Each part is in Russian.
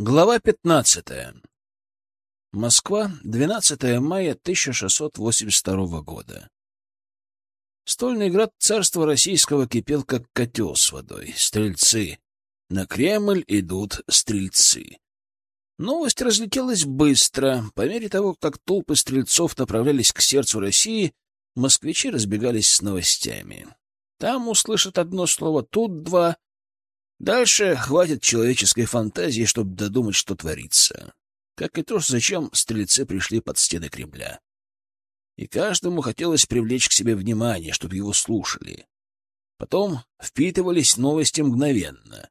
Глава 15. Москва, 12 мая 1682 года. Стольный град царства российского кипел, как котел с водой. Стрельцы. На Кремль идут стрельцы. Новость разлетелась быстро. По мере того, как толпы стрельцов направлялись к сердцу России, москвичи разбегались с новостями. Там услышат одно слово, тут два, Дальше хватит человеческой фантазии, чтобы додумать, что творится. Как и то, зачем стрельцы пришли под стены Кремля. И каждому хотелось привлечь к себе внимание, чтобы его слушали. Потом впитывались новости мгновенно.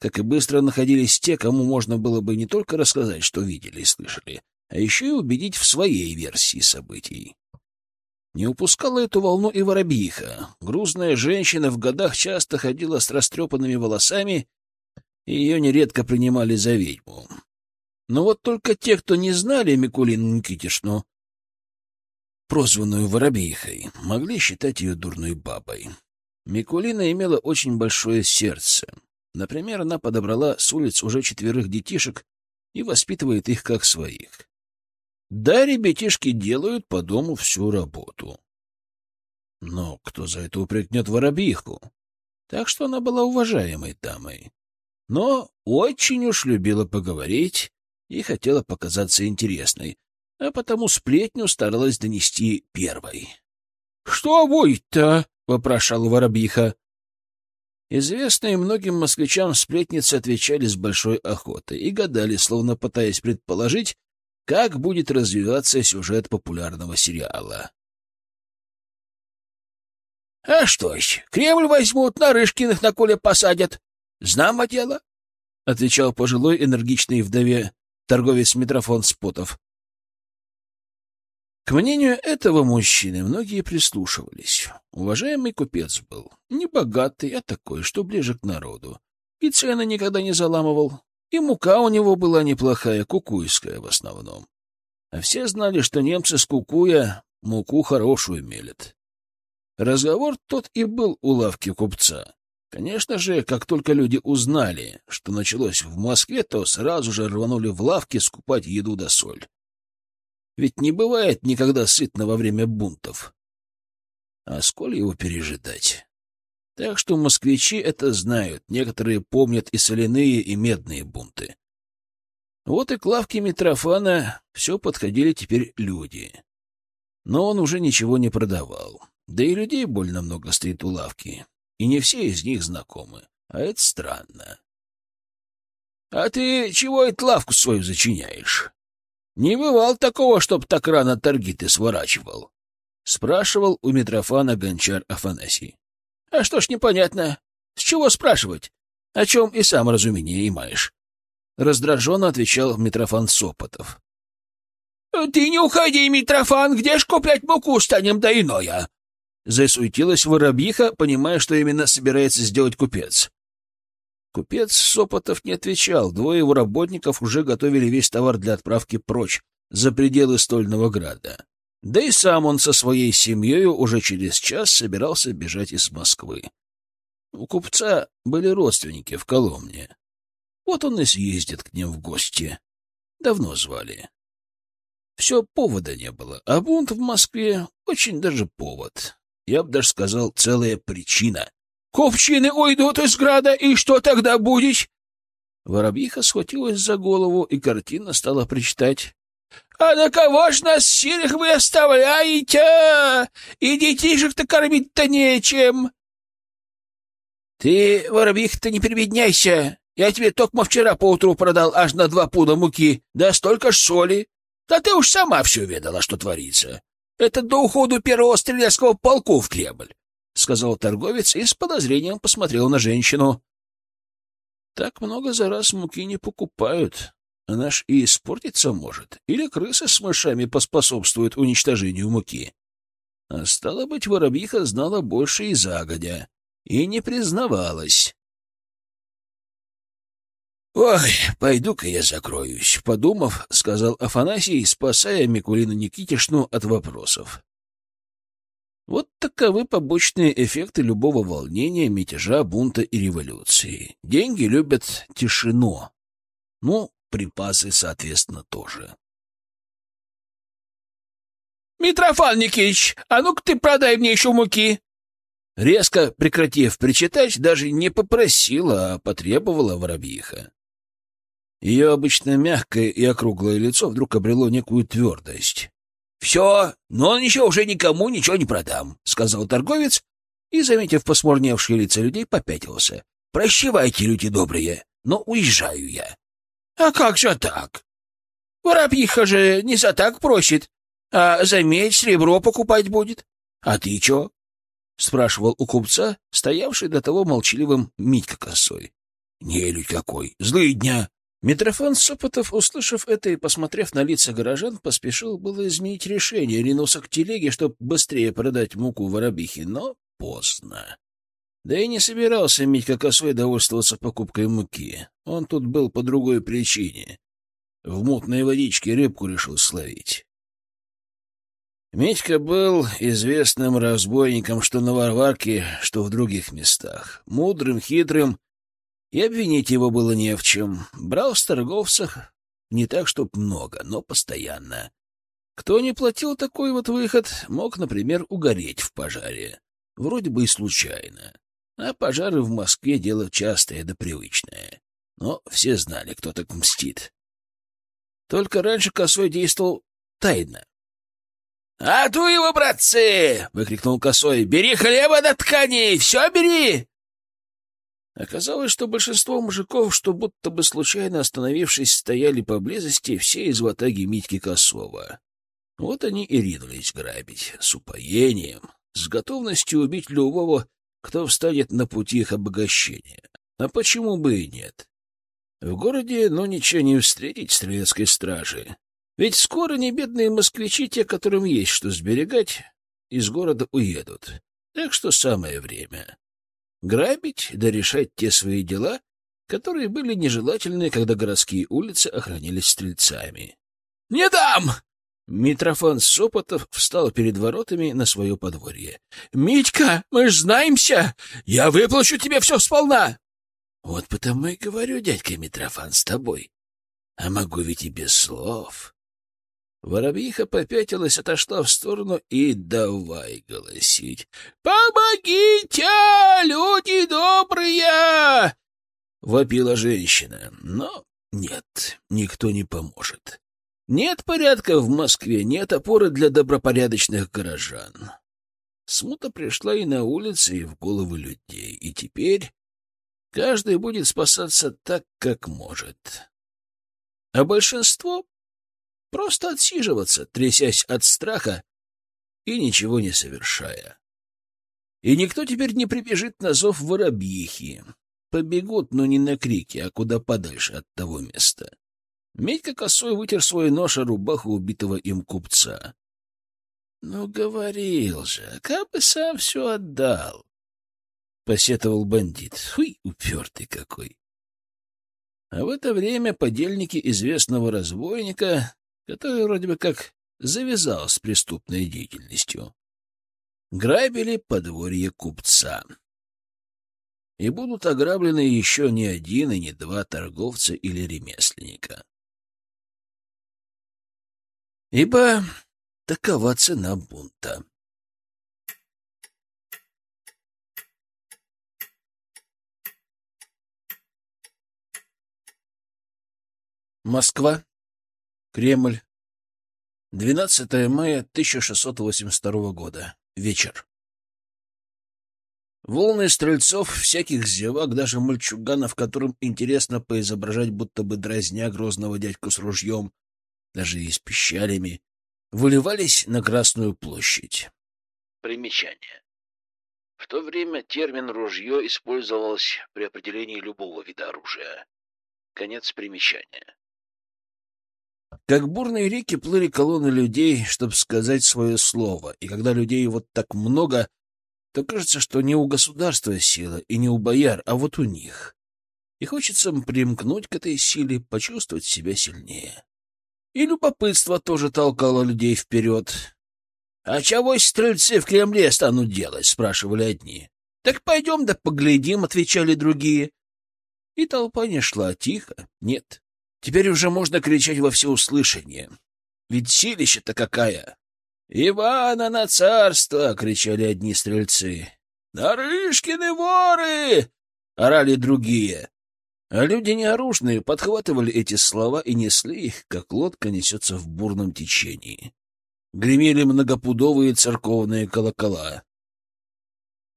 Как и быстро находились те, кому можно было бы не только рассказать, что видели и слышали, а еще и убедить в своей версии событий. Не упускала эту волну и воробьиха. Грузная женщина в годах часто ходила с растрепанными волосами, и ее нередко принимали за ведьму. Но вот только те, кто не знали Микулину Никитишну, прозванную воробьихой, могли считать ее дурной бабой. Микулина имела очень большое сердце. Например, она подобрала с улиц уже четверых детишек и воспитывает их как своих. Да, ребятишки делают по дому всю работу. Но кто за это упрекнет воробьиху? Так что она была уважаемой дамой. Но очень уж любила поговорить и хотела показаться интересной, а потому сплетню старалась донести первой. — Что будет-то? — вопрошала воробьиха. Известные многим москвичам сплетницы отвечали с большой охотой и гадали, словно пытаясь предположить, как будет развиваться сюжет популярного сериала. — А что ж, Кремль возьмут, на Рышкиных на Коле посадят. Знамо дело, — отвечал пожилой энергичной вдове торговец Митрофон Спотов. К мнению этого мужчины многие прислушивались. Уважаемый купец был. Не богатый, а такой, что ближе к народу. И цены никогда не заламывал. И мука у него была неплохая, кукуйская в основном. А все знали, что немцы с кукуя муку хорошую мелят. Разговор тот и был у лавки купца. Конечно же, как только люди узнали, что началось в Москве, то сразу же рванули в лавки скупать еду да соль. Ведь не бывает никогда сытно во время бунтов. А сколь его пережидать? Так что москвичи это знают, некоторые помнят и соляные, и медные бунты. Вот и к лавке Митрофана все подходили теперь люди. Но он уже ничего не продавал. Да и людей больно много стоит у лавки, и не все из них знакомы. А это странно. — А ты чего эту лавку свою зачиняешь? Не бывал такого, чтоб так рано торги ты сворачивал? — спрашивал у Митрофана гончар Афанасий. А что ж непонятно? С чего спрашивать? О чем и сам разумение имаешь. Раздраженно отвечал Митрофан Сопотов. — Ты не уходи, Митрофан, где ж куплять муку станем да иное? Засуетилась воробьиха, понимая, что именно собирается сделать купец. Купец Сопотов не отвечал, двое его работников уже готовили весь товар для отправки прочь, за пределы Стольного Града. Да и сам он со своей семьей уже через час собирался бежать из Москвы. У купца были родственники в Коломне. Вот он и съездит к ним в гости. Давно звали. Все повода не было, а бунт в Москве очень даже повод. Я бы даже сказал, целая причина. «Купчины уйдут из града, и что тогда будешь?» Воробьиха схватилась за голову и картина стала причитать. А на кого ж нас сирых вы оставляете? И детишек-то кормить-то нечем. Ты, воробьих-то, не прибедняйся. Я тебе только вчера поутру продал аж на два пуда муки, да столько ж соли. Да ты уж сама все ведала, что творится. Это до уходу первого стрелецкого полку в Кремль, — сказал торговец и с подозрением посмотрел на женщину. — Так много за раз муки не покупают. Она ж и испортиться может, или крысы с мышами поспособствуют уничтожению муки. А стало быть, воробьиха знала больше и загодя, и не признавалась. «Ой, пойду-ка я закроюсь», — подумав, сказал Афанасий, спасая Микулину Никитишну от вопросов. Вот таковы побочные эффекты любого волнения, мятежа, бунта и революции. Деньги любят тишину, Ну, припасы, соответственно, тоже. «Митрофан Никитич, а ну-ка ты продай мне еще муки!» Резко прекратив причитать, даже не попросила, а потребовала воробьиха. Ее обычно мягкое и округлое лицо вдруг обрело некую твердость. — Все, но ничего уже никому ничего не продам, — сказал торговец и, заметив посмурневшие лица людей, попятился. — Прощевайте, люди добрые, но уезжаю я. — А как же так? Воробьиха же не за так просит, а за медь серебро покупать будет. А ты чё? — спрашивал у купца, стоявший до того молчаливым Митька косой. — Нелюдь какой! Злые дня! Митрофан Сопотов, услышав это и посмотрев на лица горожан, поспешил было изменить решение, ринулся к телеге, чтобы быстрее продать муку воробихи, но поздно. Да и не собирался Митька Косой довольствоваться покупкой муки. Он тут был по другой причине. В мутной водичке рыбку решил словить. Митька был известным разбойником что на Варварке, что в других местах. Мудрым, хитрым, и обвинить его было не в чем. Брал с торговцев не так, чтоб много, но постоянно. Кто не платил такой вот выход, мог, например, угореть в пожаре. Вроде бы и случайно. А пожары в Москве — дело частое да привычное. Но все знали, кто так мстит. Только раньше Косой действовал тайно. «А ту его, братцы!» — выкрикнул Косой. «Бери хлеба до тканей! Все бери!» Оказалось, что большинство мужиков, что будто бы случайно остановившись, стояли поблизости, все из ватаги Митьки Косова. Вот они и ринулись грабить, с упоением, с готовностью убить любого, кто встанет на пути их обогащения. А почему бы и нет? В городе, ну, ничего не встретить стрелецкой стражи. Ведь скоро небедные москвичи, те, которым есть что сберегать, из города уедут. Так что самое время. Грабить да решать те свои дела, которые были нежелательны, когда городские улицы охранялись стрельцами. «Не дам!» Митрофан Сопотов встал перед воротами на свое подворье. «Митька, мы ж знаемся! Я выплачу тебе все сполна!» «Вот потому и говорю, дядька Митрофан, с тобой. А могу ведь и без слов. Воробьиха попятилась, отошла в сторону и давай голосить. «Помогите, люди добрые!» — вопила женщина. Но нет, никто не поможет. Нет порядка в Москве, нет опоры для добропорядочных горожан. Смута пришла и на улице, и в головы людей, и теперь каждый будет спасаться так, как может. А большинство Просто отсиживаться, трясясь от страха и ничего не совершая. И никто теперь не прибежит на зов воробьихи. Побегут, но не на крики, а куда подальше от того места. Медька косой вытер свой нож о рубаху убитого им купца. — Ну, говорил же, как бы сам все отдал. — посетовал бандит. — Хуй, упертый какой! А в это время подельники известного разбойника который вроде бы как завязал с преступной деятельностью. Грабили подворье купца. И будут ограблены еще не один и не два торговца или ремесленника. Ибо такова цена бунта. Москва, Кремль. 12 мая 1682 года. Вечер. Волны стрельцов, всяких зевак, даже мальчуганов, которым интересно поизображать, будто бы дразня грозного дядьку с ружьем, даже и с пищалями, выливались на Красную площадь. Примечание. В то время термин «ружье» использовался при определении любого вида оружия. Конец примечания. Как бурные реки плыли колонны людей, чтобы сказать свое слово, и когда людей вот так много, то кажется, что не у государства сила и не у бояр, а вот у них. И хочется примкнуть к этой силе, почувствовать себя сильнее. И любопытство тоже толкало людей вперед. — А чего стрельцы в Кремле станут делать? — спрашивали одни. — Так пойдем да поглядим, — отвечали другие. И толпа не шла тихо, нет, Теперь уже можно кричать во всеуслышание. Ведь силища-то какая! «Ивана на царство!» — кричали одни стрельцы. «Нарышкины воры!» — орали другие. А люди неоружные подхватывали эти слова и несли их, как лодка несется в бурном течении. Гремели многопудовые церковные колокола.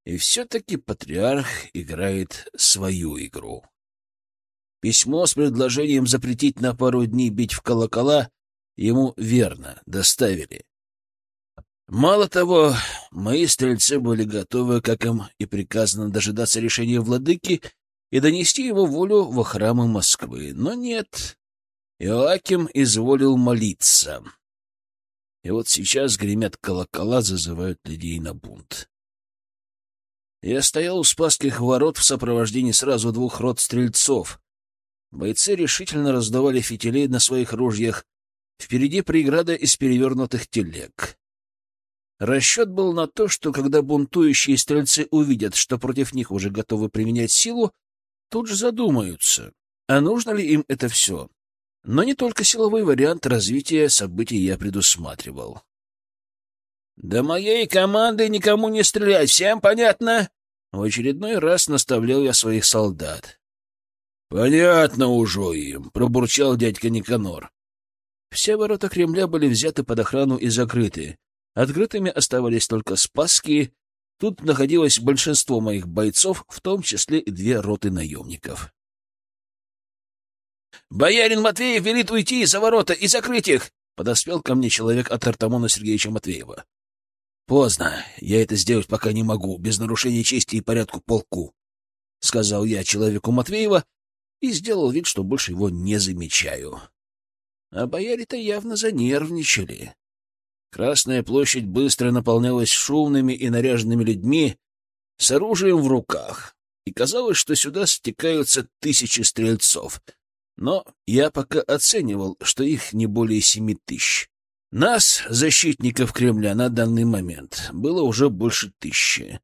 И все-таки патриарх играет свою игру. Письмо с предложением запретить на пару дней бить в колокола ему верно доставили. Мало того, мои стрельцы были готовы, как им и приказано, дожидаться решения владыки и донести его волю во храмы Москвы. Но нет, Иоаким изволил молиться. И вот сейчас гремят колокола, зазывают людей на бунт. Я стоял у Спасских ворот в сопровождении сразу двух рот стрельцов. Бойцы решительно раздавали фитилей на своих ружьях. Впереди преграда из перевернутых телег. Расчет был на то, что когда бунтующие стрельцы увидят, что против них уже готовы применять силу, тут же задумаются, а нужно ли им это все. Но не только силовой вариант развития событий я предусматривал. «До моей команды никому не стрелять, всем понятно?» В очередной раз наставлял я своих солдат. «Понятно уже им», — пробурчал дядька Никанор. Все ворота Кремля были взяты под охрану и закрыты. Открытыми оставались только Спасские, Тут находилось большинство моих бойцов, в том числе и две роты наемников. «Боярин Матвеев велит уйти за ворота и закрыть их!» — подоспел ко мне человек от Артамона Сергеевича Матвеева. «Поздно. Я это сделать пока не могу, без нарушения чести и порядку полку», — сказал я человеку Матвеева и сделал вид, что больше его не замечаю. А бояре-то явно занервничали. Красная площадь быстро наполнялась шумными и наряженными людьми с оружием в руках, и казалось, что сюда стекаются тысячи стрельцов. Но я пока оценивал, что их не более семи тысяч. Нас, защитников Кремля, на данный момент было уже больше тысячи.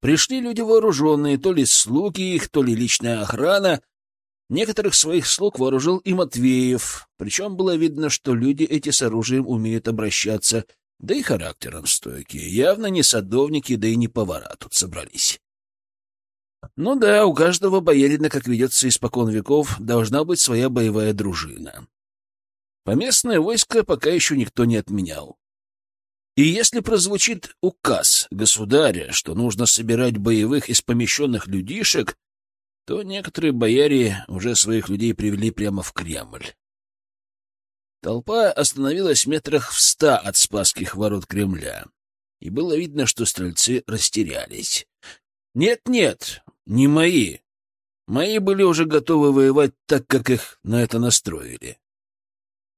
Пришли люди вооруженные, то ли слуги их, то ли личная охрана, Некоторых своих слуг вооружил и Матвеев, причем было видно, что люди эти с оружием умеют обращаться, да и характером стойкие. Явно не садовники, да и не повара тут собрались. Ну да, у каждого боярина, как ведется испокон веков, должна быть своя боевая дружина. Поместное войско пока еще никто не отменял. И если прозвучит указ государя, что нужно собирать боевых из помещенных людишек, то некоторые бояре уже своих людей привели прямо в Кремль. Толпа остановилась метрах в ста от Спасских ворот Кремля, и было видно, что стрельцы растерялись. «Нет-нет, не мои. Мои были уже готовы воевать так, как их на это настроили».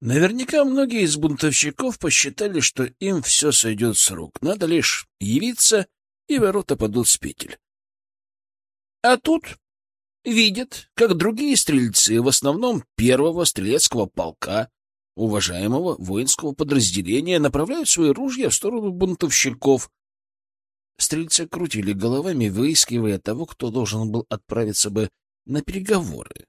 Наверняка многие из бунтовщиков посчитали, что им все сойдет с рук. Надо лишь явиться, и ворота падут с петель. А тут видят, как другие стрельцы, в основном первого стрелецкого полка, уважаемого воинского подразделения, направляют свои ружья в сторону бунтовщиков. Стрельцы крутили головами, выискивая того, кто должен был отправиться бы на переговоры.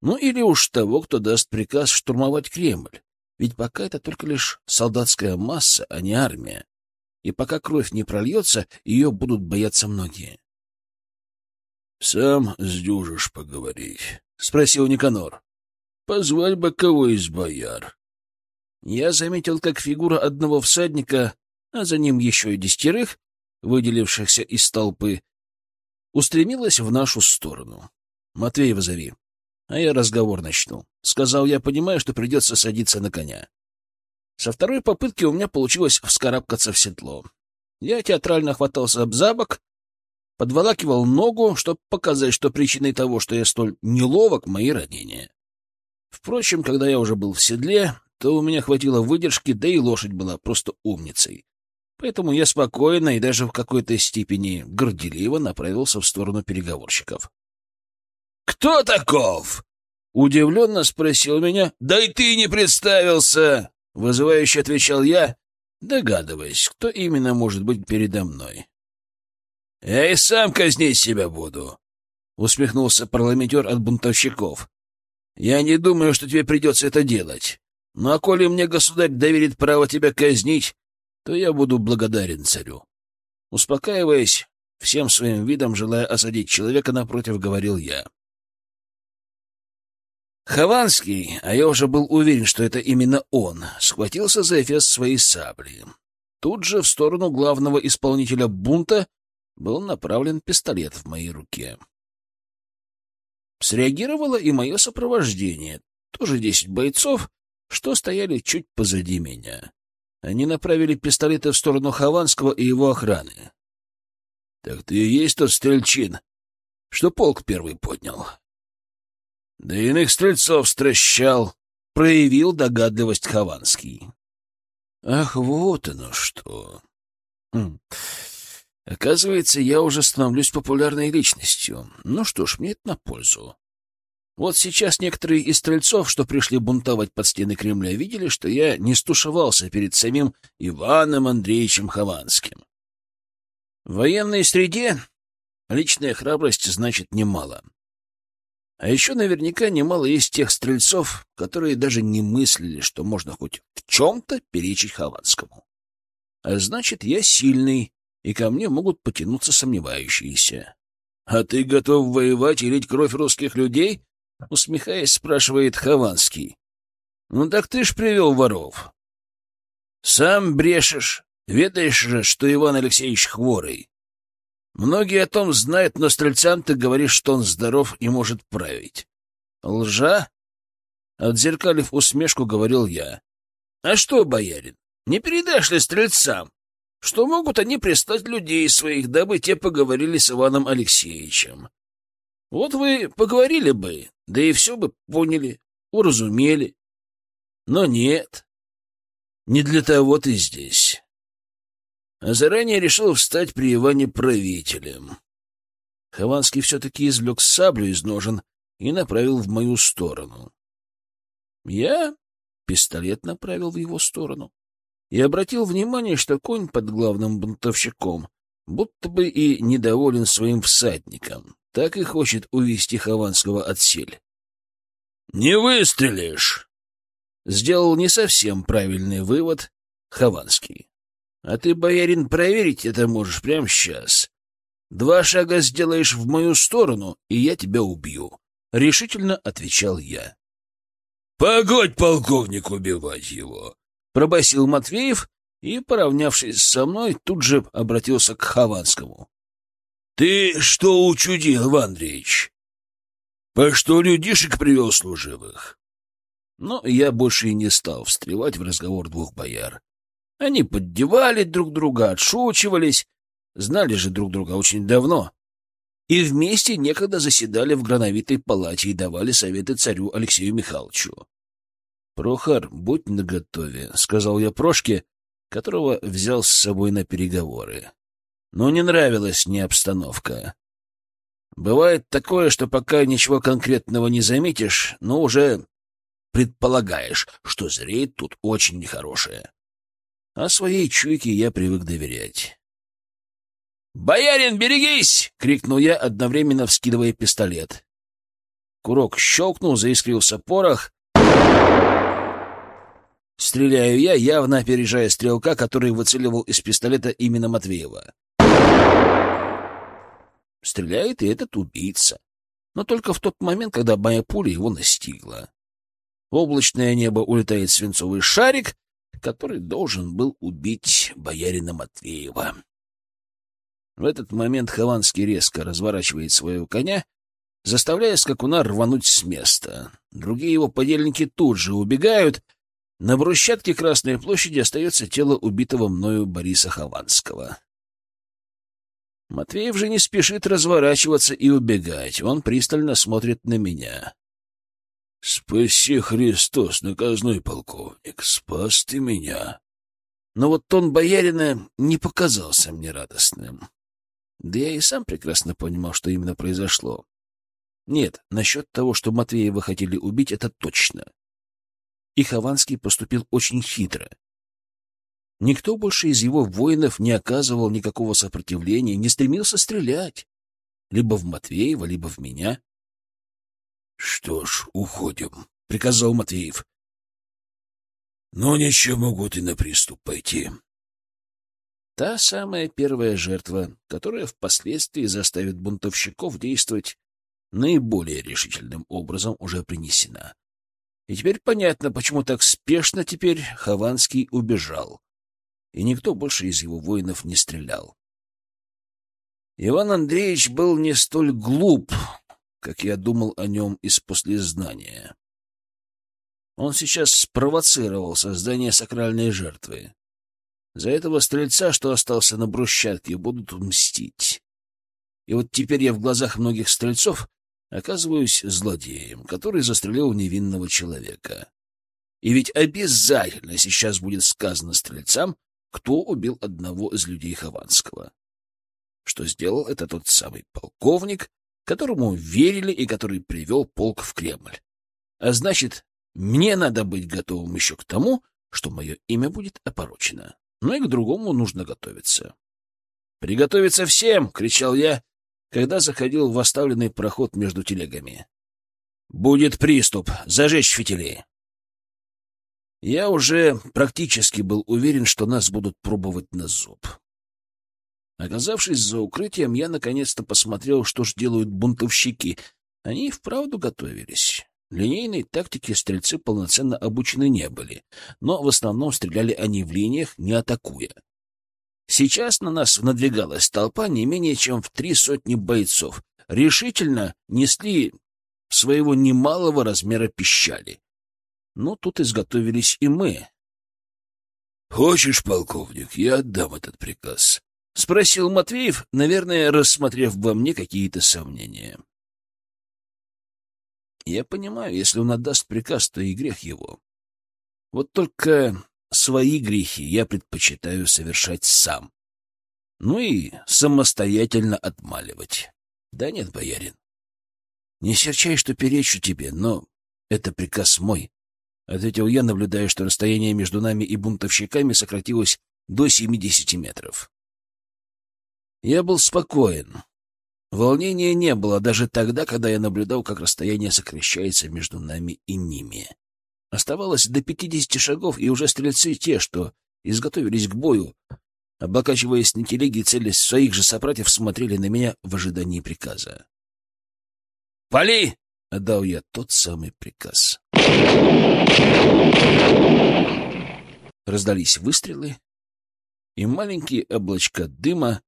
Ну или уж того, кто даст приказ штурмовать Кремль. Ведь пока это только лишь солдатская масса, а не армия. И пока кровь не прольется, ее будут бояться многие. — Сам сдюжишь поговорить? — спросил Никанор. — Позвать бы кого из бояр. Я заметил, как фигура одного всадника, а за ним еще и десятерых, выделившихся из толпы, устремилась в нашу сторону. — Матвей, вызови. А я разговор начну. Сказал я, понимаю, что придется садиться на коня. Со второй попытки у меня получилось вскарабкаться в седло. Я театрально хватался об забок, подволакивал ногу, чтобы показать, что причиной того, что я столь неловок, мои ранения. Впрочем, когда я уже был в седле, то у меня хватило выдержки, да и лошадь была просто умницей. Поэтому я спокойно и даже в какой-то степени горделиво направился в сторону переговорщиков. «Кто таков?» — удивленно спросил меня. «Да и ты не представился!» — вызывающе отвечал я, догадываясь, кто именно может быть передо мной. «Я и сам казнить себя буду», — усмехнулся парламентер от бунтовщиков. Я не думаю, что тебе придется это делать. А коли мне государь доверит право тебя казнить, то я буду благодарен царю. Успокаиваясь, всем своим видом желая осадить человека напротив, говорил я. Хованский, а я уже был уверен, что это именно он, схватился за эфес своей сабли. Тут же в сторону главного исполнителя бунта был направлен пистолет в моей руке. Среагировало и мое сопровождение, тоже десять бойцов, что стояли чуть позади меня. Они направили пистолеты в сторону Хованского и его охраны. — Так ты и есть тот стрельчин, что полк первый поднял. — Да иных стрельцов стращал, — проявил догадливость Хованский. — Ах, вот оно что! Хм. Оказывается, я уже становлюсь популярной личностью. Ну что ж, мне это на пользу. Вот сейчас некоторые из стрельцов, что пришли бунтовать под стены Кремля, видели, что я не стушевался перед самим Иваном Андреевичем Хованским. В военной среде личная храбрость значит немало. А еще наверняка немало есть тех стрельцов, которые даже не мыслили, что можно хоть в чем-то перечить Хованскому. А значит, я сильный, и ко мне могут потянуться сомневающиеся. — А ты готов воевать и лить кровь русских людей? — усмехаясь, спрашивает Хованский. — Ну так ты ж привел воров. — Сам брешешь. Ведаешь же, что Иван Алексеевич хворый. Многие о том знают, но стрельцам ты говоришь, что он здоров и может править. Лжа? Отзеркалив усмешку, говорил я. — А что, боярин, не передашь ли стрельцам, что могут они прислать людей своих, дабы те поговорили с Иваном Алексеевичем. Вот вы поговорили бы, да и все бы поняли, уразумели. Но нет, не для того ты здесь. А заранее решил встать при Иване правителем. Хованский все-таки извлек саблю из ножен и направил в мою сторону. Я пистолет направил в его сторону и обратил внимание, что конь под главным бунтовщиком будто бы и недоволен своим всадником, так и хочет увести Хованского от сель. «Не выстрелишь!» Сделал не совсем правильный вывод Хованский. «А ты, боярин, проверить это можешь прямо сейчас. Два шага сделаешь в мою сторону, и я тебя убью», — решительно отвечал я. «Погодь, полковник, убивать его!» — пробасил Матвеев и, поравнявшись со мной, тут же обратился к Хованскому. — Ты что учудил, Иван Андреевич? По что людишек привел служивых? Но я больше и не стал встревать в разговор двух бояр. Они поддевали друг друга, отшучивались, знали же друг друга очень давно. И вместе некогда заседали в грановитой палате и давали советы царю Алексею Михайловичу. — Прохор, будь наготове, — сказал я Прошке, которого взял с собой на переговоры. Но не нравилась мне обстановка. Бывает такое, что пока ничего конкретного не заметишь, но уже предполагаешь, что зреет тут очень нехорошее. А своей чуйке я привык доверять. «Боярин, берегись!» — крикнул я, одновременно вскидывая пистолет. Курок щелкнул, заискрился порох, Стреляю я, явно опережая стрелка, который выцеливал из пистолета именно Матвеева. Стреляет и этот убийца. Но только в тот момент, когда моя пуля его настигла. В облачное небо улетает свинцовый шарик, который должен был убить боярина Матвеева. В этот момент Хованский резко разворачивает своего коня, заставляя скакуна рвануть с места. Другие его подельники тут же убегают — на брусчатке Красной площади остается тело убитого мною Бориса Хованского. Матвеев же не спешит разворачиваться и убегать. Он пристально смотрит на меня. — Спаси Христос, наказной полковник, спас ты меня. Но вот тон боярина не показался мне радостным. Да я и сам прекрасно понимал, что именно произошло. Нет, насчет того, что Матвеева хотели убить, это точно и Хованский поступил очень хитро. Никто больше из его воинов не оказывал никакого сопротивления, не стремился стрелять. Либо в Матвеева, либо в меня. Что ж, уходим, — приказал Матвеев. Но ничего могут и на приступ пойти. Та самая первая жертва, которая впоследствии заставит бунтовщиков действовать наиболее решительным образом, уже принесена. И теперь понятно, почему так спешно теперь Хованский убежал, и никто больше из его воинов не стрелял. Иван Андреевич был не столь глуп, как я думал о нем из послезнания. Он сейчас спровоцировал создание сакральной жертвы. За этого стрельца, что остался на брусчатке, будут мстить. И вот теперь я в глазах многих стрельцов оказываюсь злодеем, который застрелил невинного человека. И ведь обязательно сейчас будет сказано стрельцам, кто убил одного из людей Хованского. Что сделал это тот самый полковник, которому верили и который привел полк в Кремль. А значит, мне надо быть готовым еще к тому, что мое имя будет опорочено. Но и к другому нужно готовиться. «Приготовиться всем!» — кричал я, когда заходил в оставленный проход между телегами. «Будет приступ! Зажечь фитили!» Я уже практически был уверен, что нас будут пробовать на зуб. Оказавшись за укрытием, я наконец-то посмотрел, что ж делают бунтовщики. Они и вправду готовились. Линейной тактике стрельцы полноценно обучены не были, но в основном стреляли они в линиях, не атакуя. Сейчас на нас надвигалась толпа не менее чем в три сотни бойцов. Решительно несли своего немалого размера пищали. Но тут изготовились и мы. — Хочешь, полковник, я отдам этот приказ? — спросил Матвеев, наверное, рассмотрев во мне какие-то сомнения. Я понимаю, если он отдаст приказ, то и грех его. Вот только свои грехи я предпочитаю совершать сам. Ну и самостоятельно отмаливать. Да нет, боярин. Не серчай, что перечу тебе, но это приказ мой. Ответил я, наблюдая, что расстояние между нами и бунтовщиками сократилось до семидесяти метров. Я был спокоен. Волнения не было даже тогда, когда я наблюдал, как расстояние сокращается между нами и ними. Оставалось до пятидесяти шагов, и уже стрельцы те, что изготовились к бою, облокачиваясь на телеге целясь своих же собратьев, смотрели на меня в ожидании приказа. «Пали!» — отдал я тот самый приказ. Раздались выстрелы, и маленькие облачка дыма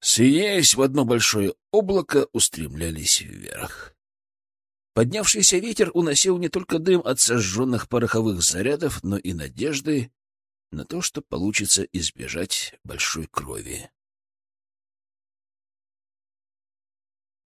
соединяясь в одно большое облако, устремлялись вверх. Поднявшийся ветер уносил не только дым от сожженных пороховых зарядов, но и надежды на то, что получится избежать большой крови.